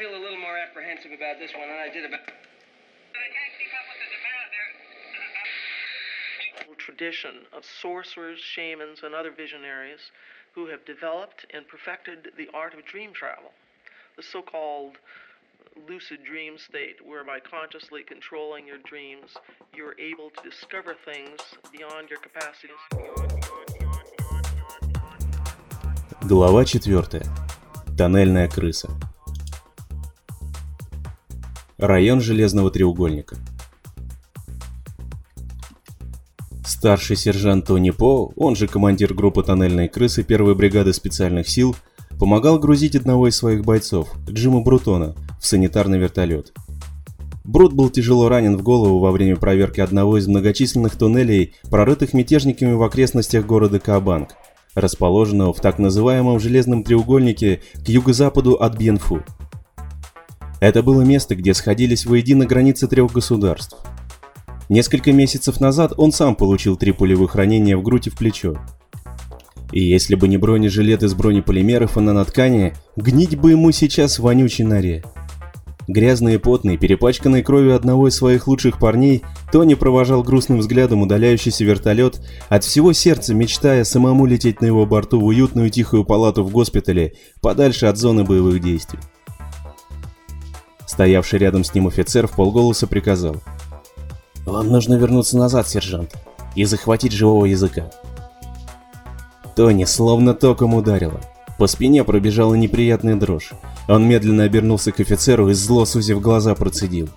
feel a little more apprehensive about this one than I did about. tradition of sorcerers, shamans, and other visionaries who have developed and perfected the art of dream travel, the so called lucid dream state, where by consciously controlling your dreams, you're able to discover things beyond your capacities. Глава 4. Тоннельная крыса. Район Железного треугольника. Старший сержант Тони По, он же командир группы тоннельной крысы первой бригады специальных сил, помогал грузить одного из своих бойцов, Джима Брутона, в санитарный вертолет. Брут был тяжело ранен в голову во время проверки одного из многочисленных туннелей, прорытых мятежниками в окрестностях города Каабанг, расположенного в так называемом железном треугольнике к юго-западу от Бьенфу. Это было место, где сходились воедино границы трех государств – Несколько месяцев назад он сам получил три пулевых ранения в грудь и в плечо. И если бы не бронежилет из бронеполимеров и наноткани, гнить бы ему сейчас в вонючей норе. Грязный и потный, перепачканный кровью одного из своих лучших парней, Тони провожал грустным взглядом удаляющийся вертолет, от всего сердца мечтая самому лететь на его борту в уютную тихую палату в госпитале, подальше от зоны боевых действий. Стоявший рядом с ним офицер в полголоса приказал – «Вам нужно вернуться назад, сержант, и захватить живого языка». Тони словно током ударило. По спине пробежала неприятная дрожь. Он медленно обернулся к офицеру и зло сузив глаза процедил.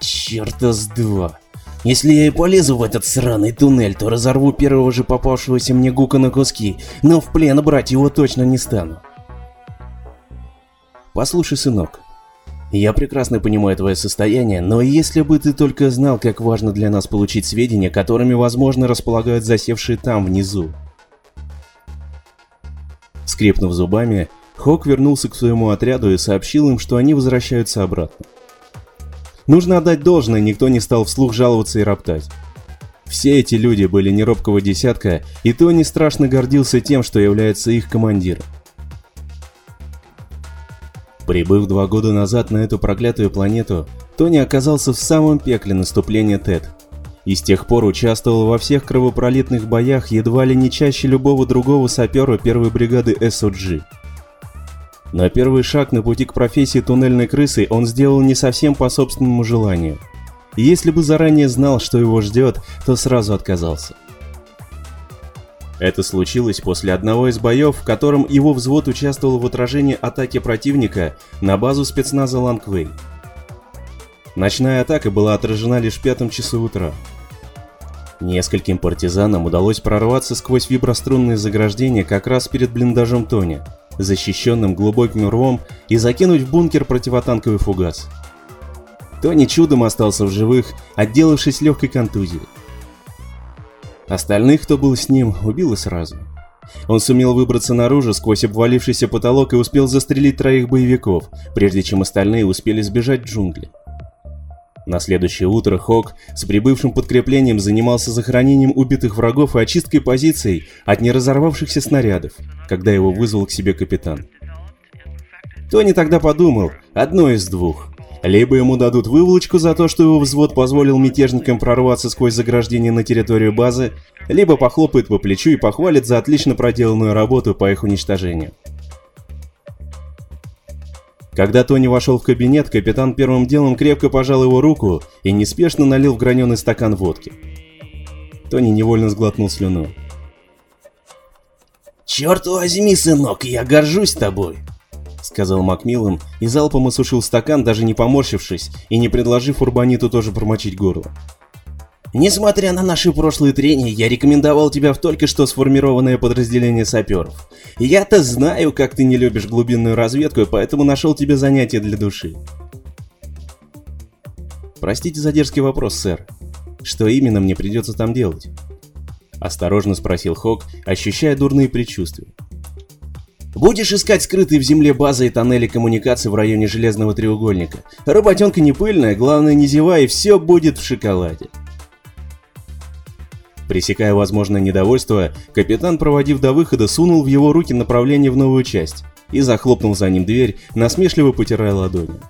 «Чёрта с два! Если я и полезу в этот сраный туннель, то разорву первого же попавшегося мне гука на куски, но в плен брать его точно не стану». «Послушай, сынок, я прекрасно понимаю твое состояние, но если бы ты только знал, как важно для нас получить сведения, которыми, возможно, располагают засевшие там, внизу. Скрипнув зубами, Хок вернулся к своему отряду и сообщил им, что они возвращаются обратно. Нужно отдать должное, никто не стал вслух жаловаться и роптать. Все эти люди были неробкого десятка, и Тони страшно гордился тем, что является их командиром. Прибыв два года назад на эту проклятую планету, Тони оказался в самом пекле наступления Тед. И с тех пор участвовал во всех кровопролитных боях едва ли не чаще любого другого сапера первой бригады SOG. Но первый шаг на пути к профессии туннельной крысы он сделал не совсем по собственному желанию. И если бы заранее знал, что его ждет, то сразу отказался. Это случилось после одного из боев, в котором его взвод участвовал в отражении атаки противника на базу спецназа Лангвей. Ночная атака была отражена лишь в пятом часу утра. Нескольким партизанам удалось прорваться сквозь виброструнные заграждения как раз перед блиндажом Тони, защищенным глубоким рвом, и закинуть в бункер противотанковый фугас. Тони чудом остался в живых, отделавшись легкой контузией. Остальных, кто был с ним, убило сразу. Он сумел выбраться наружу сквозь обвалившийся потолок и успел застрелить троих боевиков, прежде чем остальные успели сбежать в джунгли. На следующее утро Хок с прибывшим подкреплением занимался захоронением убитых врагов и очисткой позиций от неразорвавшихся снарядов, когда его вызвал к себе капитан. Тони тогда подумал, одно из двух. Либо ему дадут выволочку за то, что его взвод позволил мятежникам прорваться сквозь заграждение на территорию базы, либо похлопает по плечу и похвалит за отлично проделанную работу по их уничтожению. Когда Тони вошел в кабинет, капитан первым делом крепко пожал его руку и неспешно налил в граненый стакан водки. Тони невольно сглотнул слюну. «Черт возьми, сынок, я горжусь тобой!» Сказал Макмиллан и залпом осушил стакан, даже не поморщившись и не предложив Урбаниту тоже промочить горло. Несмотря на наши прошлые трения, я рекомендовал тебя в только что сформированное подразделение саперов. Я-то знаю, как ты не любишь глубинную разведку, и поэтому нашел тебе занятие для души. Простите за дерзкий вопрос, сэр. Что именно мне придется там делать? Осторожно спросил Хок, ощущая дурные предчувствия. Будешь искать скрытые в земле базы и тоннели коммуникаций в районе Железного треугольника. Работенка не пыльная, главное не зевай, и все будет в шоколаде. Пресекая возможное недовольство, капитан, проводив до выхода, сунул в его руки направление в новую часть и захлопнул за ним дверь, насмешливо потирая ладони.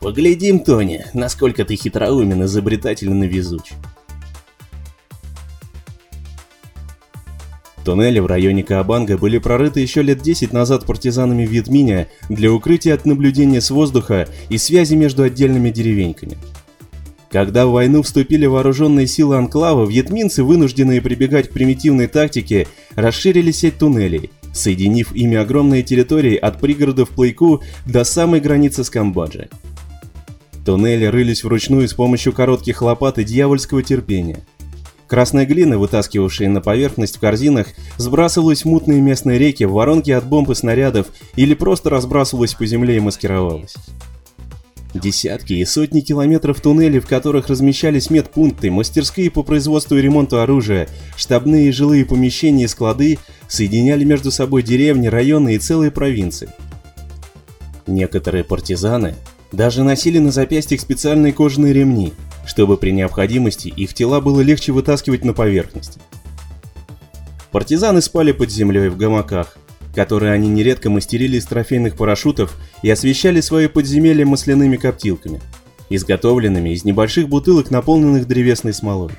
Поглядим, Тони, насколько ты хитроумен, изобретателен и везуч. Туннели в районе Каабанга были прорыты еще лет 10 назад партизанами Вьетминя для укрытия от наблюдения с воздуха и связи между отдельными деревеньками. Когда в войну вступили вооруженные силы Анклава, вьетминцы, вынужденные прибегать к примитивной тактике, расширили сеть туннелей, соединив ими огромные территории от пригородов Плейку до самой границы с Камбоджей. Туннели рылись вручную с помощью коротких лопат и дьявольского терпения – Красная глина, вытаскивавшая на поверхность в корзинах, сбрасывалась в мутные местные реки, в воронки от бомб и снарядов или просто разбрасывалась по земле и маскировалась. Десятки и сотни километров туннелей, в которых размещались медпункты, мастерские по производству и ремонту оружия, штабные и жилые помещения и склады, соединяли между собой деревни, районы и целые провинции. Некоторые партизаны даже носили на запястьях специальные кожаные ремни – чтобы при необходимости их тела было легче вытаскивать на поверхность. Партизаны спали под землей в гамаках, которые они нередко мастерили из трофейных парашютов и освещали свои подземелья масляными коптилками, изготовленными из небольших бутылок, наполненных древесной смолой.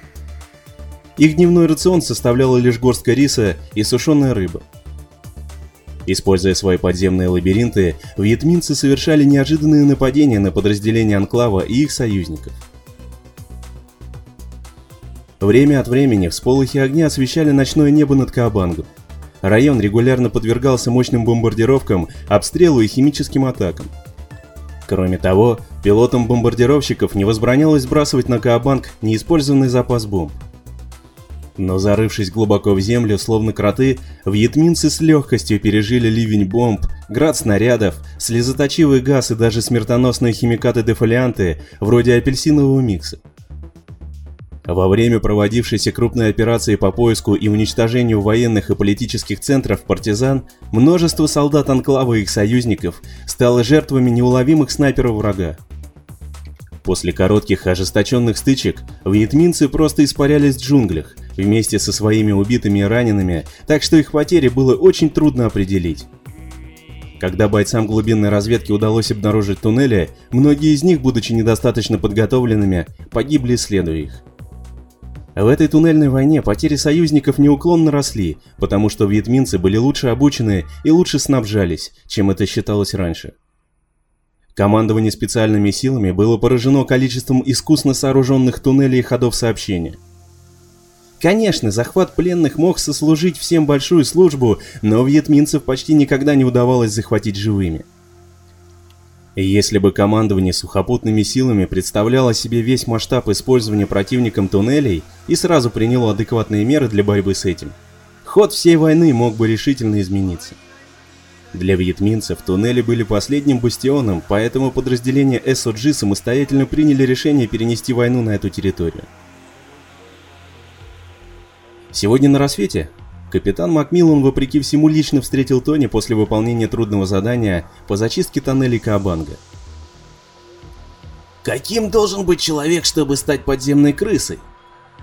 Их дневной рацион составляла лишь горстка риса и сушеная рыба. Используя свои подземные лабиринты, вьетминцы совершали неожиданные нападения на подразделения Анклава и их союзников – Время от времени всполохи огня освещали ночное небо над Каабангом. Район регулярно подвергался мощным бомбардировкам, обстрелу и химическим атакам. Кроме того, пилотам бомбардировщиков не возбранялось сбрасывать на Каабанг неиспользованный запас бомб. Но зарывшись глубоко в землю, словно кроты, вьетминцы с легкостью пережили ливень бомб, град снарядов, слезоточивый газ и даже смертоносные химикаты-дефолианты, вроде апельсинового микса. Во время проводившейся крупной операции по поиску и уничтожению военных и политических центров партизан, множество солдат Анклава и их союзников стало жертвами неуловимых снайперов врага. После коротких ожесточенных стычек вьетминцы просто испарялись в джунглях вместе со своими убитыми и ранеными, так что их потери было очень трудно определить. Когда бойцам глубинной разведки удалось обнаружить туннели, многие из них, будучи недостаточно подготовленными, погибли, исследуя их. В этой туннельной войне потери союзников неуклонно росли, потому что вьетминцы были лучше обучены и лучше снабжались, чем это считалось раньше. Командование специальными силами было поражено количеством искусно сооруженных туннелей и ходов сообщения. Конечно, захват пленных мог сослужить всем большую службу, но вьетминцев почти никогда не удавалось захватить живыми. Если бы командование сухопутными силами представляло себе весь масштаб использования противником туннелей и сразу приняло адекватные меры для борьбы с этим, ход всей войны мог бы решительно измениться. Для вьетминцев туннели были последним бастионом, поэтому подразделения SOG самостоятельно приняли решение перенести войну на эту территорию. Сегодня на рассвете Капитан Макмиллан, вопреки всему, лично встретил Тони после выполнения трудного задания по зачистке тоннелей Каабанга. «Каким должен быть человек, чтобы стать подземной крысой?»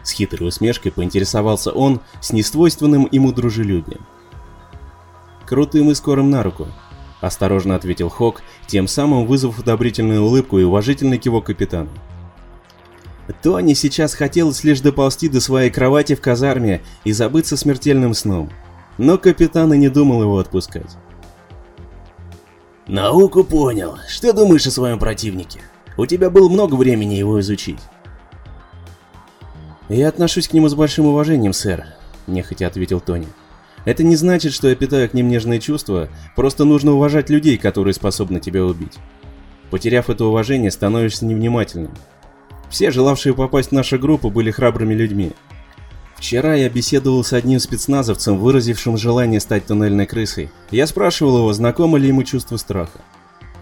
С хитрой усмешкой поинтересовался он с несвойственным ему дружелюбием. «Крутым и скорым на руку», — осторожно ответил Хок, тем самым вызвав одобрительную улыбку и уважительный кивок капитану. Тони сейчас хотелось лишь доползти до своей кровати в казарме и забыться смертельным сном. Но капитан и не думал его отпускать. «Науку понял. Что думаешь о своем противнике? У тебя было много времени его изучить». «Я отношусь к нему с большим уважением, сэр», — нехотя ответил Тони. «Это не значит, что я питаю к ним нежные чувства, просто нужно уважать людей, которые способны тебя убить. Потеряв это уважение, становишься невнимательным, все, желавшие попасть в нашу группу, были храбрыми людьми. Вчера я беседовал с одним спецназовцем, выразившим желание стать туннельной крысой. Я спрашивал его, знакомо ли ему чувство страха.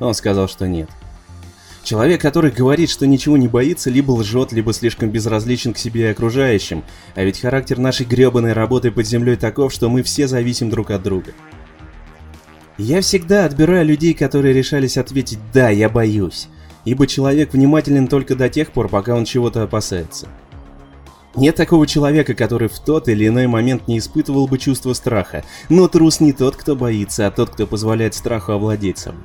Он сказал, что нет. Человек, который говорит, что ничего не боится, либо лжет, либо слишком безразличен к себе и окружающим, а ведь характер нашей гребаной работы под землей таков, что мы все зависим друг от друга. Я всегда отбираю людей, которые решались ответить «да, я боюсь», ибо человек внимателен только до тех пор, пока он чего-то опасается. Нет такого человека, который в тот или иной момент не испытывал бы чувство страха. Но трус не тот, кто боится, а тот, кто позволяет страху овладеть собой.